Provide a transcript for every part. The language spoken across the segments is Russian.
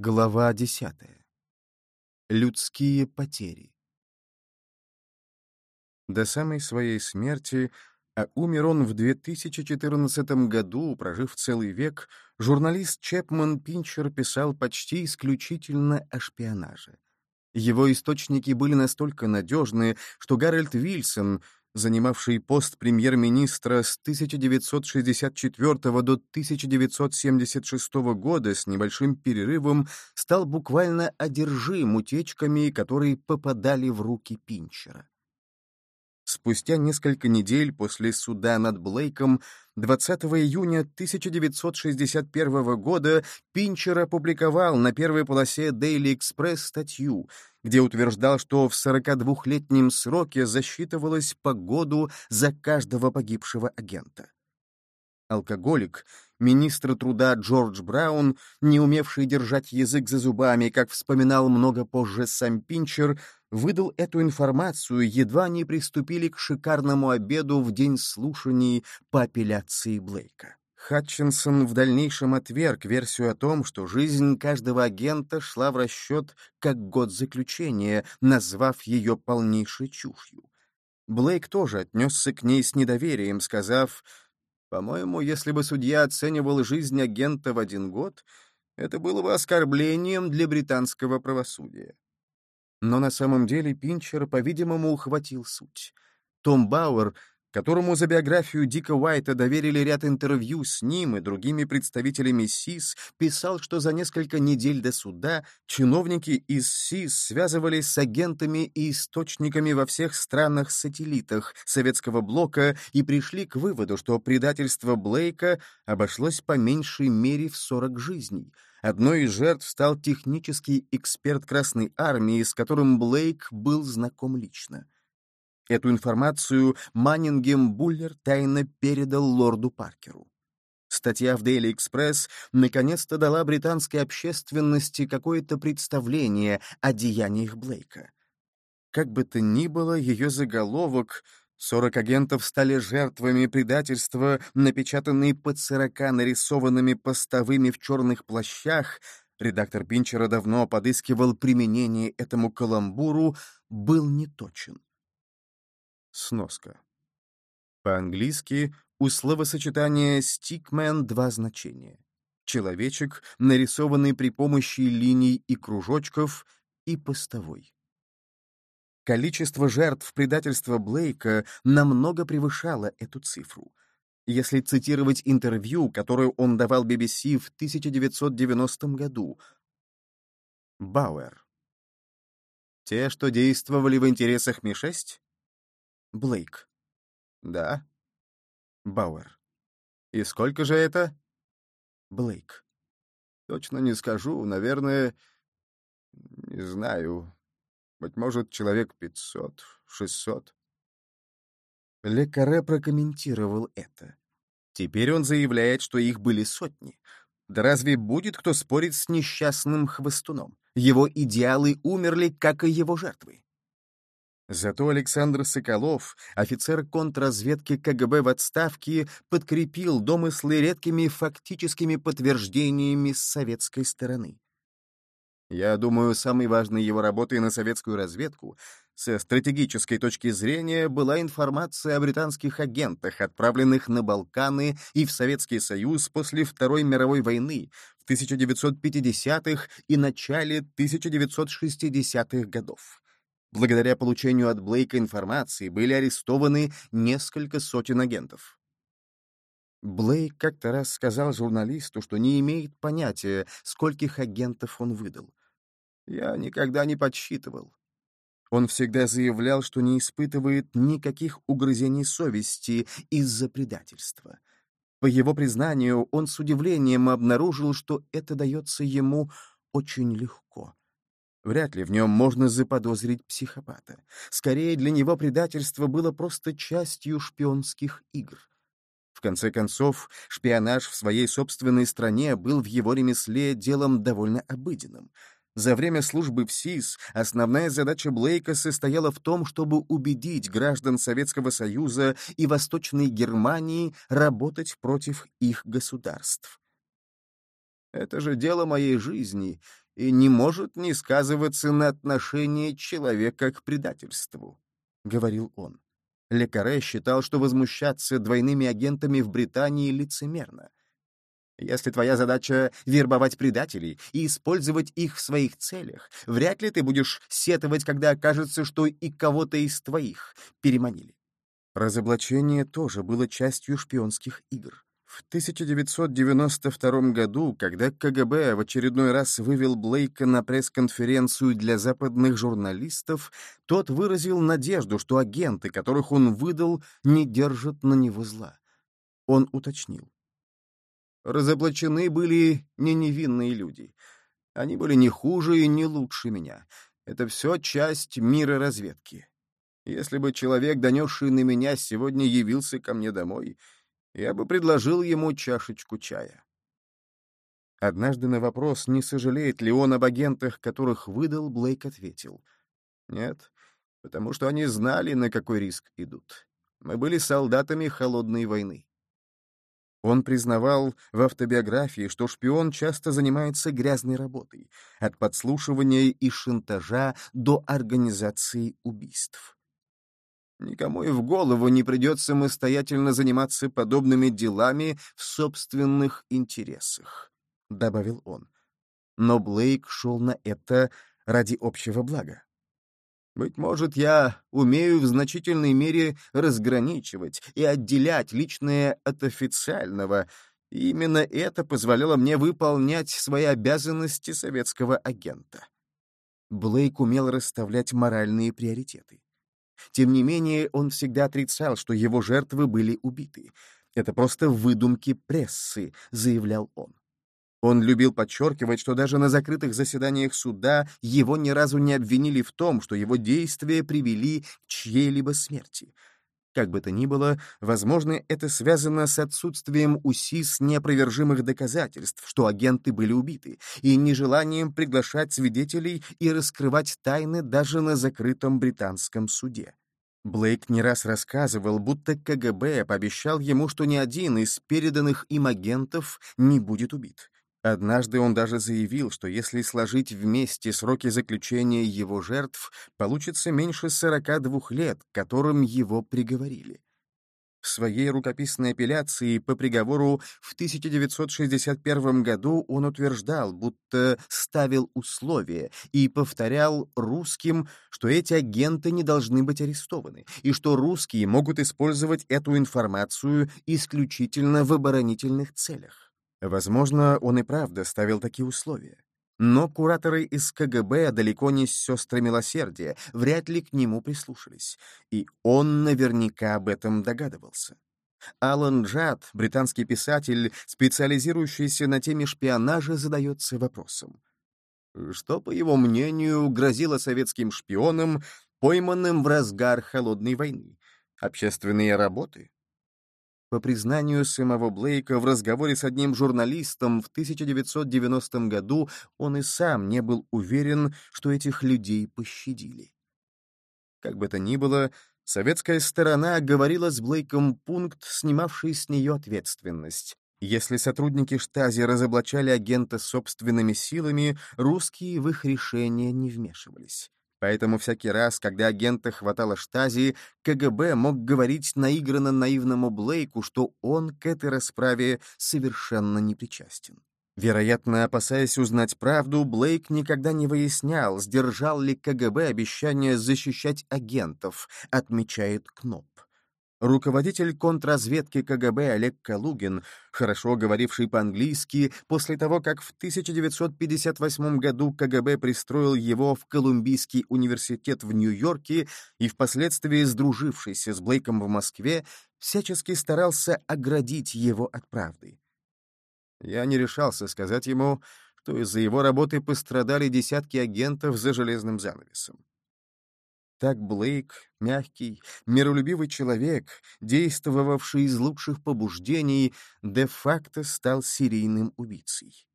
Глава 10. Людские потери. До самой своей смерти, а умер он в 2014 году, прожив целый век, журналист Чепман Пинчер писал почти исключительно о шпионаже. Его источники были настолько надежны, что Гарольд Вильсон, занимавший пост премьер-министра с 1964 до 1976 года с небольшим перерывом, стал буквально одержим утечками, которые попадали в руки Пинчера. Спустя несколько недель после суда над Блейком 20 июня 1961 года Пинчер опубликовал на первой полосе Daily Express статью, где утверждал, что в 42-летнем сроке засчитывалось по году за каждого погибшего агента. Алкоголик, министр труда Джордж Браун, не умевший держать язык за зубами, как вспоминал много позже сам Пинчер, выдал эту информацию, едва не приступили к шикарному обеду в день слушаний по апелляции Блейка. Хатчинсон в дальнейшем отверг версию о том, что жизнь каждого агента шла в расчет как год заключения, назвав ее полнейшей чушью. Блейк тоже отнесся к ней с недоверием, сказав, «По-моему, если бы судья оценивал жизнь агента в один год, это было бы оскорблением для британского правосудия». Но на самом деле Пинчер, по-видимому, ухватил суть. Том Бауэр, которому за биографию Дика Уайта доверили ряд интервью с ним и другими представителями СИС, писал, что за несколько недель до суда чиновники из СИС связывались с агентами и источниками во всех странах-сателлитах советского блока и пришли к выводу, что предательство Блейка обошлось по меньшей мере в 40 жизней — Одной из жертв стал технический эксперт Красной Армии, с которым Блейк был знаком лично. Эту информацию Маннингем Буллер тайно передал лорду Паркеру. Статья в Daily Express наконец-то дала британской общественности какое-то представление о деяниях Блейка. Как бы то ни было, ее заголовок Сорок агентов стали жертвами предательства, напечатанные под сорока нарисованными постовыми в черных плащах. Редактор Пинчера давно подыскивал применение этому каламбуру, был неточен. Сноска. По-английски у словосочетания «стикмен» два значения. Человечек, нарисованный при помощи линий и кружочков, и постовой. Количество жертв предательства Блейка намного превышало эту цифру. Если цитировать интервью, которое он давал BBC в 1990 году, Бауэр. Те, что действовали в интересах Ми-6? Блейк. Да. Бауэр. И сколько же это? Блейк. Точно не скажу, наверное, не знаю, быть может, человек пятьсот, шестьсот. Лекаре прокомментировал это. Теперь он заявляет, что их были сотни. Да разве будет кто спорить с несчастным хвостуном? Его идеалы умерли, как и его жертвы. Зато Александр Соколов, офицер контрразведки КГБ в отставке, подкрепил домыслы редкими фактическими подтверждениями с советской стороны. Я думаю, самой важной его работой на советскую разведку со стратегической точки зрения была информация о британских агентах, отправленных на Балканы и в Советский Союз после Второй мировой войны в 1950-х и начале 1960-х годов. Благодаря получению от Блейка информации были арестованы несколько сотен агентов. Блейк как-то раз сказал журналисту, что не имеет понятия, скольких агентов он выдал. Я никогда не подсчитывал. Он всегда заявлял, что не испытывает никаких угрызений совести из-за предательства. По его признанию, он с удивлением обнаружил, что это дается ему очень легко. Вряд ли в нем можно заподозрить психопата. Скорее, для него предательство было просто частью шпионских игр. В конце концов, шпионаж в своей собственной стране был в его ремесле делом довольно обыденным — за время службы в СИС основная задача Блейка состояла в том, чтобы убедить граждан Советского Союза и Восточной Германии работать против их государств. Это же дело моей жизни, и не может не сказываться на отношении человека к предательству», — говорил он. Лекаре считал, что возмущаться двойными агентами в Британии лицемерно. Если твоя задача — вербовать предателей и использовать их в своих целях, вряд ли ты будешь сетовать, когда окажется, что и кого-то из твоих переманили. Разоблачение тоже было частью шпионских игр. В 1992 году, когда КГБ в очередной раз вывел Блейка на пресс-конференцию для западных журналистов, тот выразил надежду, что агенты, которых он выдал, не держат на него зла. Он уточнил. Разоблачены были не невинные люди. Они были не хуже и не лучше меня. Это все часть мира разведки. Если бы человек, донесший на меня, сегодня явился ко мне домой — я бы предложил ему чашечку чая. Однажды на вопрос, не сожалеет ли он об агентах, которых выдал, Блейк ответил. «Нет, потому что они знали, на какой риск идут. Мы были солдатами холодной войны». Он признавал в автобиографии, что шпион часто занимается грязной работой, от подслушивания и шантажа до организации убийств. Никому и в голову не придет самостоятельно заниматься подобными делами в собственных интересах», — добавил он. Но Блейк шел на это ради общего блага. Быть может, я умею в значительной мере разграничивать и отделять личное от официального, и именно это позволяло мне выполнять свои обязанности советского агента. Блейк умел расставлять моральные приоритеты. Тем не менее, он всегда отрицал, что его жертвы были убиты. Это просто выдумки прессы, заявлял он. Он любил подчеркивать, что даже на закрытых заседаниях суда его ни разу не обвинили в том, что его действия привели к чьей-либо смерти. Как бы то ни было, возможно, это связано с отсутствием у СИС неопровержимых доказательств, что агенты были убиты, и нежеланием приглашать свидетелей и раскрывать тайны даже на закрытом британском суде. Блейк не раз рассказывал, будто КГБ пообещал ему, что ни один из переданных им агентов не будет убит. Однажды он даже заявил, что если сложить вместе сроки заключения его жертв, получится меньше 42 лет, которым его приговорили. В своей рукописной апелляции по приговору в 1961 году он утверждал, будто ставил условия и повторял русским, что эти агенты не должны быть арестованы, и что русские могут использовать эту информацию исключительно в оборонительных целях. Возможно, он и правда ставил такие условия. Но кураторы из КГБ, далеко не сестры милосердия, вряд ли к нему прислушались, и он наверняка об этом догадывался. Алан Джад, британский писатель, специализирующийся на теме шпионажа, задается вопросом. Что, по его мнению, грозило советским шпионам, пойманным в разгар холодной войны? Общественные работы? По признанию самого Блейка в разговоре с одним журналистом в 1990 году он и сам не был уверен, что этих людей пощадили. Как бы то ни было, советская сторона говорила с Блейком пункт, снимавший с нее ответственность. Если сотрудники штази разоблачали агента собственными силами, русские в их решение не вмешивались. Поэтому всякий раз, когда агента хватало штази, КГБ мог говорить наигранно наивному Блейку, что он к этой расправе совершенно не причастен. Вероятно, опасаясь узнать правду, Блейк никогда не выяснял, сдержал ли КГБ обещание защищать агентов, отмечает Кноп. Руководитель контрразведки КГБ Олег Калугин, хорошо говоривший по-английски, после того, как в 1958 году КГБ пристроил его в Колумбийский университет в Нью-Йорке и впоследствии сдружившийся с Блейком в Москве, всячески старался оградить его от правды. Я не решался сказать ему, что из-за его работы пострадали десятки агентов за железным занавесом. Так Блейк, мягкий, миролюбивый человек, действовавший из лучших побуждений, де-факто стал серийным убийцей.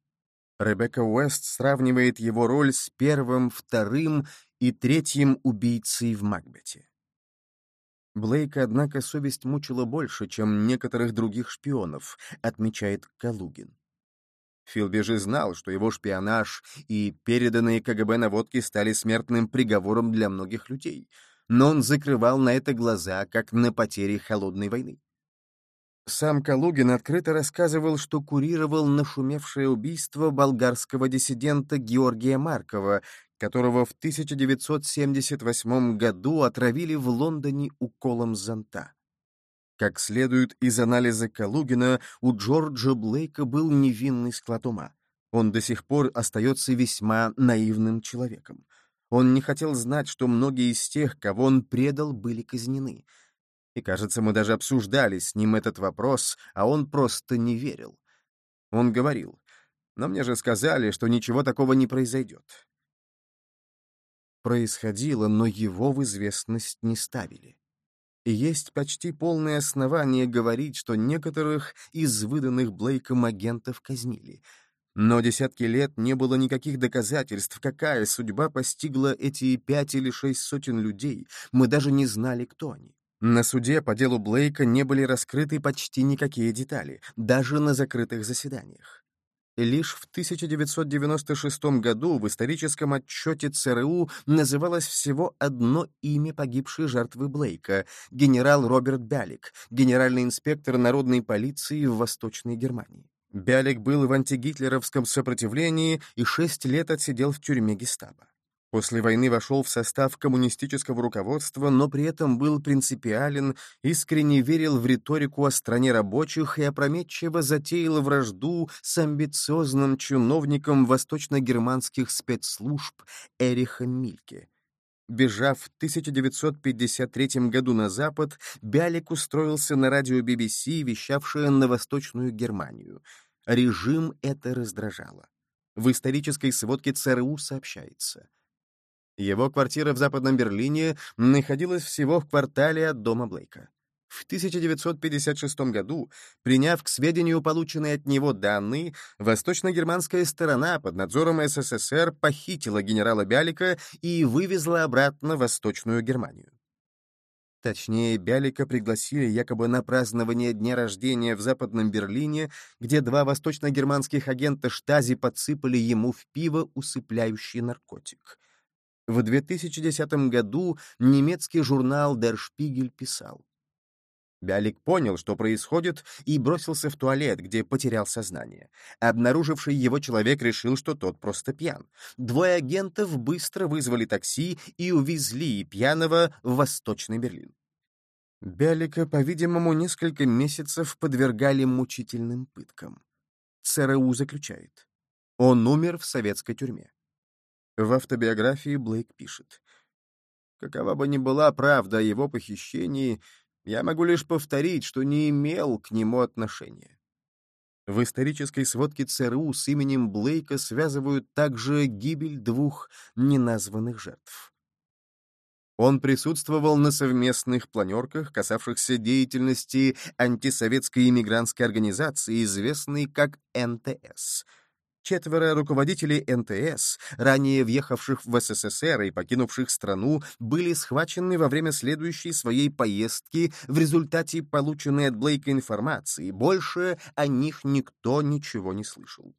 Ребекка Уэст сравнивает его роль с первым, вторым и третьим убийцей в Макбете. Блейка, однако, совесть мучила больше, чем некоторых других шпионов, отмечает Калугин. Филби же знал, что его шпионаж и переданные КГБ наводки стали смертным приговором для многих людей, но он закрывал на это глаза, как на потери холодной войны. Сам Калугин открыто рассказывал, что курировал нашумевшее убийство болгарского диссидента Георгия Маркова, которого в 1978 году отравили в Лондоне уколом зонта. Как следует из анализа Калугина, у Джорджа Блейка был невинный склад ума. Он до сих пор остается весьма наивным человеком. Он не хотел знать, что многие из тех, кого он предал, были казнены — и, кажется, мы даже обсуждали с ним этот вопрос, а он просто не верил. Он говорил, но мне же сказали, что ничего такого не произойдет. Происходило, но его в известность не ставили. Есть почти полное основание говорить, что некоторых из выданных Блейком агентов казнили. Но десятки лет не было никаких доказательств, какая судьба постигла эти пять или шесть сотен людей, мы даже не знали, кто они. На суде по делу Блейка не были раскрыты почти никакие детали, даже на закрытых заседаниях. Лишь в 1996 году в историческом отчете ЦРУ называлось всего одно имя погибшей жертвы Блейка — генерал Роберт Бялик, генеральный инспектор народной полиции в Восточной Германии. Бялик был в антигитлеровском сопротивлении и шесть лет отсидел в тюрьме гестапо. После войны вошел в состав коммунистического руководства, но при этом был принципиален, искренне верил в риторику о стране рабочих и опрометчиво затеял вражду с амбициозным чиновником восточно-германских спецслужб Эрихом Мильке. Бежав в 1953 году на Запад, Бялик устроился на радио BBC, вещавшее на Восточную Германию. Режим это раздражало. В исторической сводке ЦРУ сообщается — его квартира в Западном Берлине находилась всего в квартале от дома Блейка. В 1956 году, приняв к сведению полученные от него данные, восточно-германская сторона под надзором СССР похитила генерала Бялика и вывезла обратно в Восточную Германию. Точнее, Бялика пригласили якобы на празднование дня рождения в Западном Берлине, где два восточно-германских агента Штази подсыпали ему в пиво усыпляющий наркотик — в 2010 году немецкий журнал Der Spiegel писал. Бялик понял, что происходит, и бросился в туалет, где потерял сознание. Обнаруживший его человек решил, что тот просто пьян. Двое агентов быстро вызвали такси и увезли пьяного в Восточный Берлин. Бялика, по-видимому, несколько месяцев подвергали мучительным пыткам. ЦРУ заключает. Он умер в советской тюрьме. В автобиографии Блейк пишет. «Какова бы ни была правда о его похищении, я могу лишь повторить, что не имел к нему отношения». В исторической сводке ЦРУ с именем Блейка связывают также гибель двух неназванных жертв. Он присутствовал на совместных планерках, касавшихся деятельности антисоветской иммигрантской организации, известной как НТС — Четверо руководителей НТС, ранее въехавших в СССР и покинувших страну, были схвачены во время следующей своей поездки в результате полученной от Блейка информации. Больше о них никто ничего не слышал.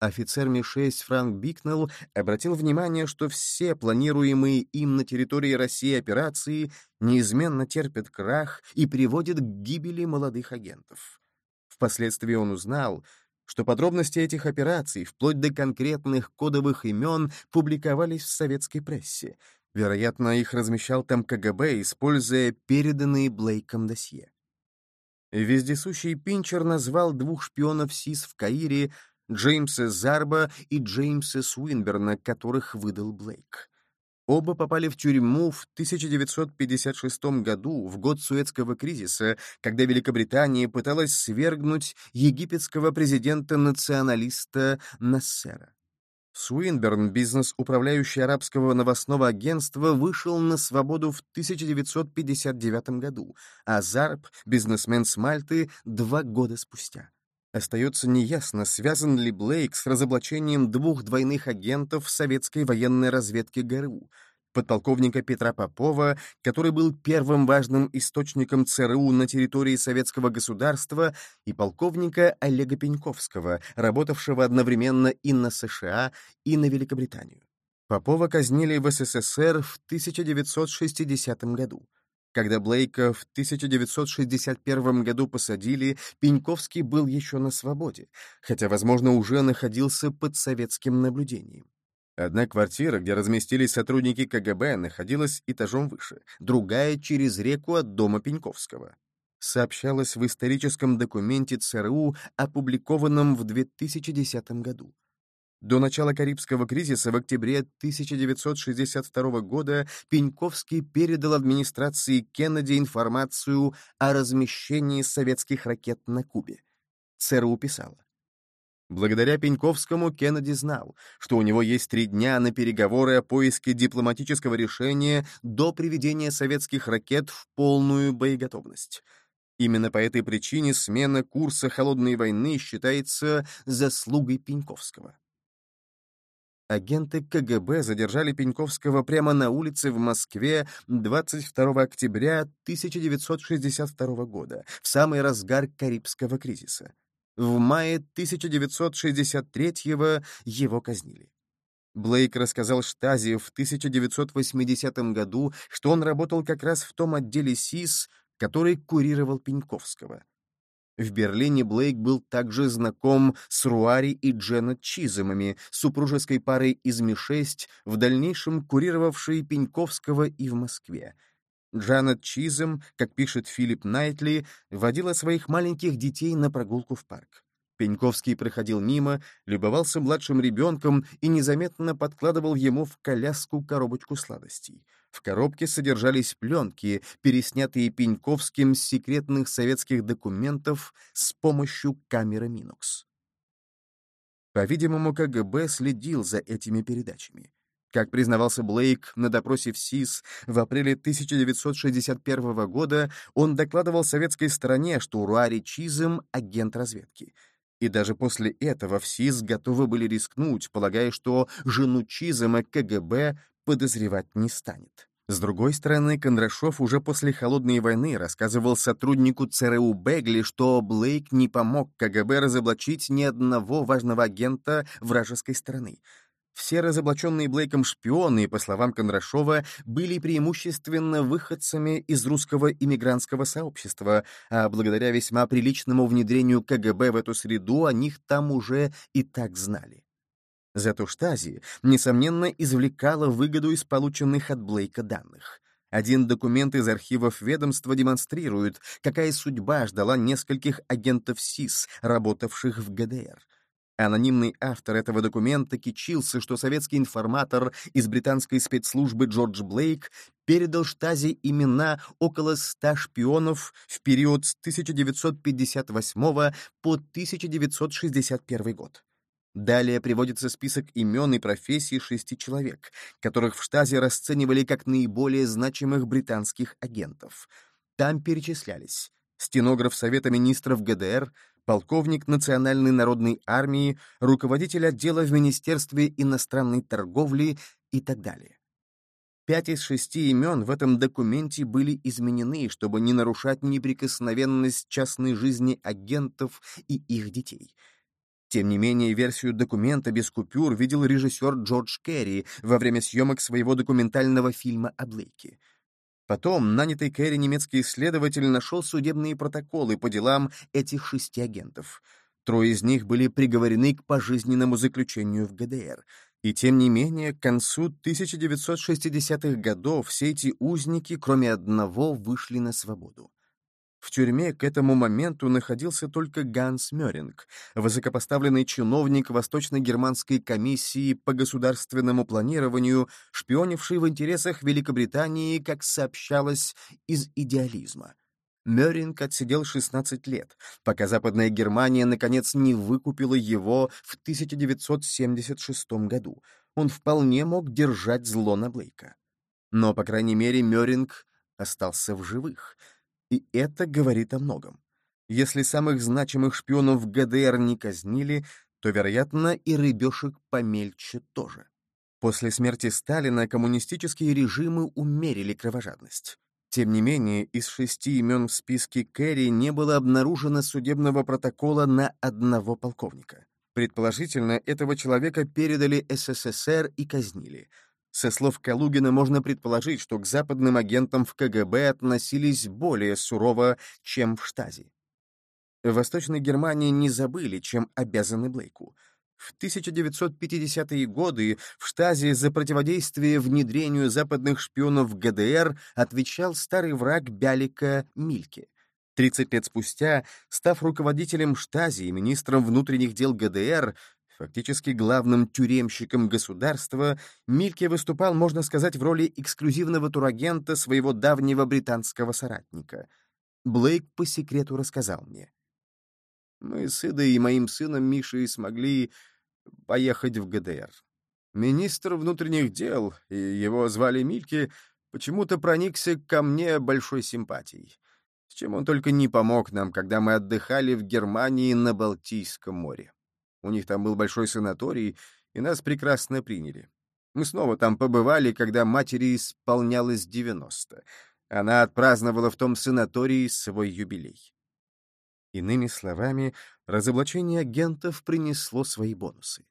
Офицер Ми-6 Франк Бикнелл обратил внимание, что все планируемые им на территории России операции неизменно терпят крах и приводят к гибели молодых агентов. Впоследствии он узнал, что подробности этих операций, вплоть до конкретных кодовых имен, публиковались в советской прессе. Вероятно, их размещал там КГБ, используя переданные Блейком досье. Вездесущий Пинчер назвал двух шпионов СИС в Каире Джеймса Зарба и Джеймса Суинберна, которых выдал Блейк. Оба попали в тюрьму в 1956 году, в год Суэцкого кризиса, когда Великобритания пыталась свергнуть египетского президента-националиста Нассера. Суинберн, бизнес-управляющий арабского новостного агентства, вышел на свободу в 1959 году, а Зарб, бизнесмен с Мальты, два года спустя. Остается неясно, связан ли Блейк с разоблачением двух двойных агентов советской военной разведки ГРУ. подполковника Петра Попова, который был первым важным источником ЦРУ на территории советского государства, и полковника Олега Пеньковского, работавшего одновременно и на США, и на Великобританию. Попова казнили в СССР в 1960 году. Когда Блейка в 1961 году посадили, Пеньковский был еще на свободе, хотя, возможно, уже находился под советским наблюдением. Одна квартира, где разместились сотрудники КГБ, находилась этажом выше, другая — через реку от дома Пеньковского. Сообщалось в историческом документе ЦРУ, опубликованном в 2010 году. До начала Карибского кризиса в октябре 1962 года Пеньковский передал администрации Кеннеди информацию о размещении советских ракет на Кубе. ЦРУ писала. Благодаря Пеньковскому Кеннеди знал, что у него есть три дня на переговоры о поиске дипломатического решения до приведения советских ракет в полную боеготовность. Именно по этой причине смена курса холодной войны считается заслугой Пеньковского. Агенты КГБ задержали Пеньковского прямо на улице в Москве 22 октября 1962 года, в самый разгар Карибского кризиса. В мае 1963 его казнили. Блейк рассказал Штази в 1980 году, что он работал как раз в том отделе СИС, который курировал Пеньковского. В Берлине Блейк был также знаком с Руари и Дженнет Чиземами, супружеской парой из Ми-6, в дальнейшем курировавшей Пеньковского и в Москве. Джанет Чизем, как пишет Филипп Найтли, водила своих маленьких детей на прогулку в парк. Пеньковский проходил мимо, любовался младшим ребенком и незаметно подкладывал ему в коляску коробочку сладостей. В коробке содержались пленки, переснятые Пеньковским с секретных советских документов с помощью камеры Минокс. По-видимому, КГБ следил за этими передачами. Как признавался Блейк на допросе в СИС в апреле 1961 года, он докладывал советской стороне, что Руари Чизем — агент разведки. И даже после этого в СИС готовы были рискнуть, полагая, что жену Чизема КГБ подозревать не станет. С другой стороны, Кондрашов уже после Холодной войны рассказывал сотруднику ЦРУ Бегли, что Блейк не помог КГБ разоблачить ни одного важного агента вражеской страны. Все разоблаченные Блейком шпионы, по словам Кондрашова, были преимущественно выходцами из русского иммигрантского сообщества, а благодаря весьма приличному внедрению КГБ в эту среду о них там уже и так знали. Зато Штази, несомненно, извлекала выгоду из полученных от Блейка данных. Один документ из архивов ведомства демонстрирует, какая судьба ждала нескольких агентов СИС, работавших в ГДР. Анонимный автор этого документа кичился, что советский информатор из британской спецслужбы Джордж Блейк передал Штази имена около ста шпионов в период с 1958 по 1961 год. Далее приводится список имен и профессий шести человек, которых в штазе расценивали как наиболее значимых британских агентов. Там перечислялись стенограф Совета министров ГДР, полковник Национальной народной армии, руководитель отдела в Министерстве иностранной торговли и так далее. Пять из шести имен в этом документе были изменены, чтобы не нарушать неприкосновенность частной жизни агентов и их детей — тем не менее, версию документа без купюр видел режиссер Джордж Керри во время съемок своего документального фильма о Блейке. Потом нанятый Керри немецкий исследователь нашел судебные протоколы по делам этих шести агентов. Трое из них были приговорены к пожизненному заключению в ГДР. И тем не менее, к концу 1960-х годов все эти узники, кроме одного, вышли на свободу. В тюрьме к этому моменту находился только Ганс Мёринг, высокопоставленный чиновник Восточно-германской комиссии по государственному планированию, шпионивший в интересах Великобритании, как сообщалось, из идеализма. Мёринг отсидел 16 лет, пока Западная Германия наконец не выкупила его в 1976 году. Он вполне мог держать зло на Блейка. Но, по крайней мере, Мёринг остался в живых — и это говорит о многом. Если самых значимых шпионов ГДР не казнили, то, вероятно, и рыбешек помельче тоже. После смерти Сталина коммунистические режимы умерили кровожадность. Тем не менее, из шести имен в списке Керри не было обнаружено судебного протокола на одного полковника. Предположительно, этого человека передали СССР и казнили. Со слов Калугина можно предположить, что к западным агентам в КГБ относились более сурово, чем в Штази. В Восточной Германии не забыли, чем обязаны Блейку. В 1950-е годы в Штазе за противодействие внедрению западных шпионов в ГДР отвечал старый враг Бялика Мильке. 30 лет спустя, став руководителем Штази и министром внутренних дел ГДР, фактически главным тюремщиком государства, Мильке выступал, можно сказать, в роли эксклюзивного турагента своего давнего британского соратника. Блейк по секрету рассказал мне. Мы с Идой и моим сыном Мишей смогли поехать в ГДР. Министр внутренних дел, и его звали Мильки, почему-то проникся ко мне большой симпатией. С чем он только не помог нам, когда мы отдыхали в Германии на Балтийском море. У них там был большой санаторий, и нас прекрасно приняли. Мы снова там побывали, когда матери исполнялось 90. Она отпраздновала в том санатории свой юбилей. Иными словами, разоблачение агентов принесло свои бонусы.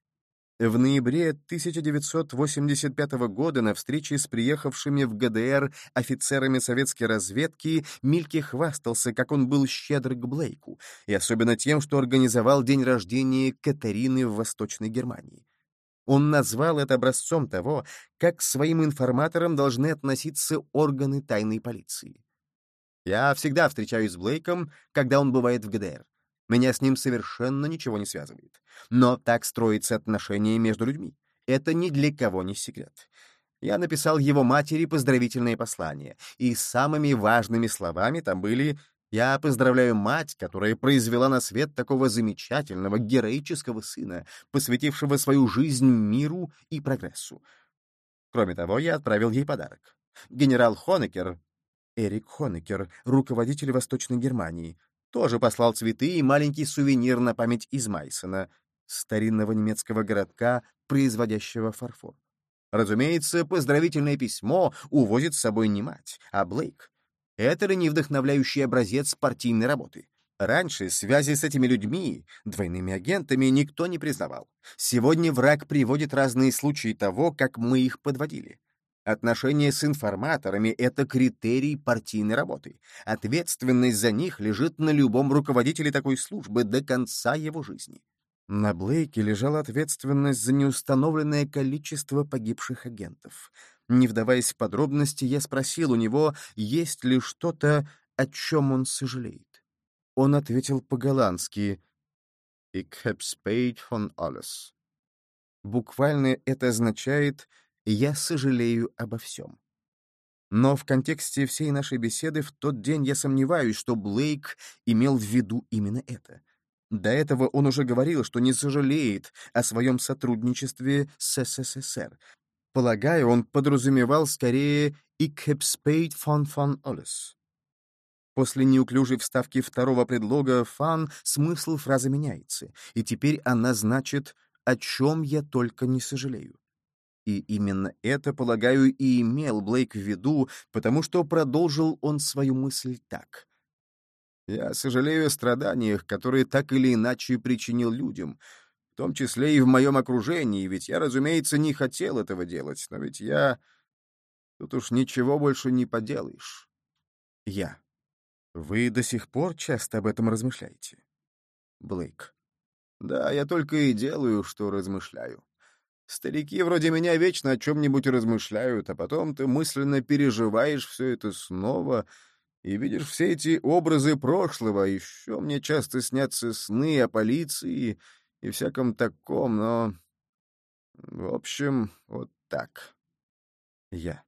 В ноябре 1985 года на встрече с приехавшими в ГДР офицерами советской разведки Мильке хвастался, как он был щедр к Блейку, и особенно тем, что организовал день рождения Катарины в Восточной Германии. Он назвал это образцом того, как к своим информаторам должны относиться органы тайной полиции. Я всегда встречаюсь с Блейком, когда он бывает в ГДР. Меня с ним совершенно ничего не связывает. Но так строятся отношения между людьми. Это ни для кого не секрет. Я написал его матери поздравительное послание, и самыми важными словами там были «Я поздравляю мать, которая произвела на свет такого замечательного, героического сына, посвятившего свою жизнь миру и прогрессу». Кроме того, я отправил ей подарок. Генерал Хонекер, Эрик Хонекер, руководитель Восточной Германии, тоже послал цветы и маленький сувенир на память из Майсона, старинного немецкого городка, производящего фарфор. Разумеется, поздравительное письмо увозит с собой не мать, а Блейк. Это ли не вдохновляющий образец партийной работы? Раньше связи с этими людьми, двойными агентами, никто не признавал. Сегодня враг приводит разные случаи того, как мы их подводили. Отношения с информаторами — это критерий партийной работы. Ответственность за них лежит на любом руководителе такой службы до конца его жизни. На Блейке лежала ответственность за неустановленное количество погибших агентов. Не вдаваясь в подробности, я спросил у него, есть ли что-то, о чем он сожалеет. Он ответил по-голландски «Ich hab spät von alles». Буквально это означает — я сожалею обо всем. Но в контексте всей нашей беседы в тот день я сомневаюсь, что Блейк имел в виду именно это. До этого он уже говорил, что не сожалеет о своем сотрудничестве с СССР. Полагаю, он подразумевал скорее «Ich heb spät alles». После неуклюжей вставки второго предлога «фан» смысл фразы меняется, и теперь она значит «о чем я только не сожалею». И именно это, полагаю, и имел Блейк в виду, потому что продолжил он свою мысль так. «Я сожалею о страданиях, которые так или иначе причинил людям, в том числе и в моем окружении, ведь я, разумеется, не хотел этого делать, но ведь я... Тут уж ничего больше не поделаешь». Я. Вы до сих пор часто об этом размышляете? Блейк. Да, я только и делаю, что размышляю. Старики вроде меня вечно о чем-нибудь размышляют, а потом ты мысленно переживаешь все это снова и видишь все эти образы прошлого. Еще мне часто снятся сны о полиции и всяком таком, но... В общем, вот так. Я.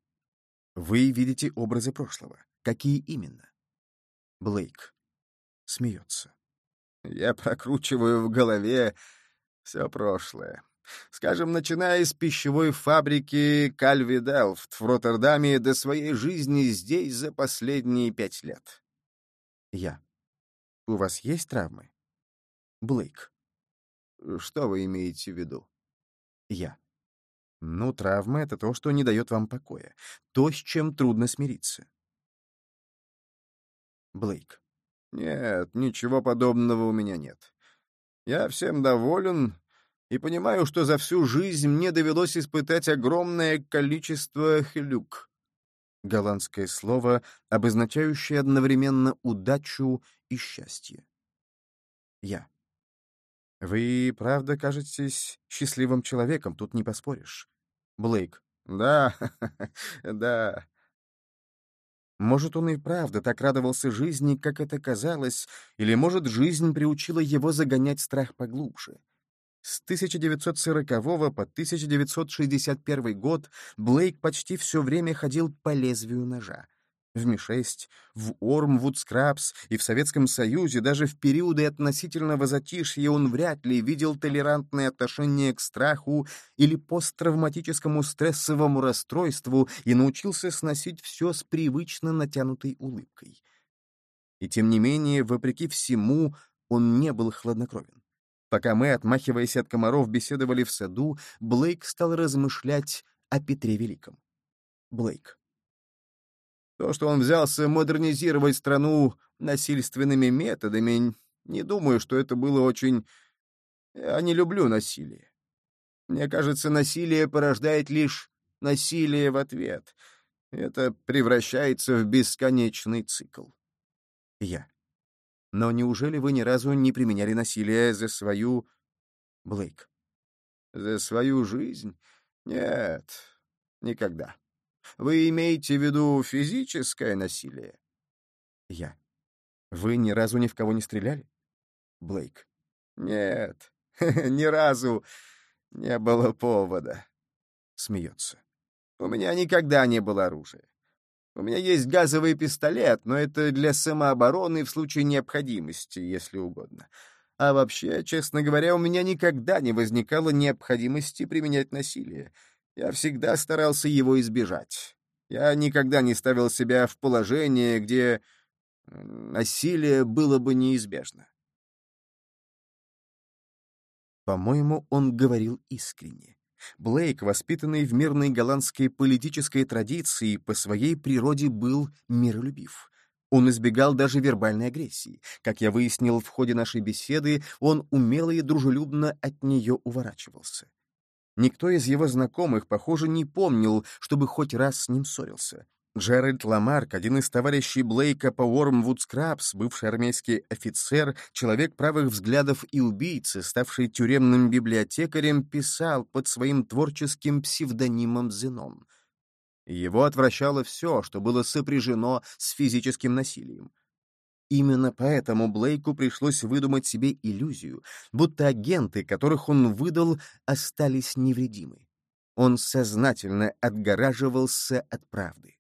Вы видите образы прошлого. Какие именно? Блейк. Смеется. Я прокручиваю в голове все прошлое. Скажем, начиная с пищевой фабрики Кальвиделфт в Роттердаме до своей жизни здесь за последние пять лет. Я. У вас есть травмы? Блейк. Что вы имеете в виду? Я. Ну, травма — это то, что не дает вам покоя. То, с чем трудно смириться. Блейк. Нет, ничего подобного у меня нет. Я всем доволен и понимаю, что за всю жизнь мне довелось испытать огромное количество хлюк. Голландское слово, обозначающее одновременно удачу и счастье. Я. Вы, правда, кажетесь счастливым человеком, тут не поспоришь. Блейк. Да, да. Может, он и правда так радовался жизни, как это казалось, или, может, жизнь приучила его загонять страх поглубже. С 1940 по 1961 год Блейк почти все время ходил по лезвию ножа в Ми-6, в Ормвуд-Скрабс и в Советском Союзе даже в периоды относительного затишья он вряд ли видел толерантное отношение к страху или посттравматическому стрессовому расстройству и научился сносить все с привычно натянутой улыбкой. И тем не менее, вопреки всему, он не был хладнокровен. Пока мы, отмахиваясь от комаров, беседовали в саду, Блейк стал размышлять о Петре Великом. Блейк. То, что он взялся модернизировать страну насильственными методами, не думаю, что это было очень... Я не люблю насилие. Мне кажется, насилие порождает лишь насилие в ответ. Это превращается в бесконечный цикл. Я. Но неужели вы ни разу не применяли насилие за свою... Блейк. За свою жизнь? Нет, никогда. Вы имеете в виду физическое насилие? Я. Вы ни разу ни в кого не стреляли? Блейк. Нет, ни разу не было повода. Смеется. У меня никогда не было оружия. У меня есть газовый пистолет, но это для самообороны в случае необходимости, если угодно. А вообще, честно говоря, у меня никогда не возникало необходимости применять насилие. Я всегда старался его избежать. Я никогда не ставил себя в положение, где насилие было бы неизбежно. По-моему, он говорил искренне. Блейк, воспитанный в мирной голландской политической традиции, по своей природе был миролюбив. Он избегал даже вербальной агрессии. Как я выяснил в ходе нашей беседы, он умело и дружелюбно от нее уворачивался. Никто из его знакомых, похоже, не помнил, чтобы хоть раз с ним ссорился. Джеральд Ламарк, один из товарищей Блейка по Уормвуд Скрабс, бывший армейский офицер, человек правых взглядов и убийца, ставший тюремным библиотекарем, писал под своим творческим псевдонимом Зенон. Его отвращало все, что было сопряжено с физическим насилием. Именно поэтому Блейку пришлось выдумать себе иллюзию, будто агенты, которых он выдал, остались невредимы. Он сознательно отгораживался от правды.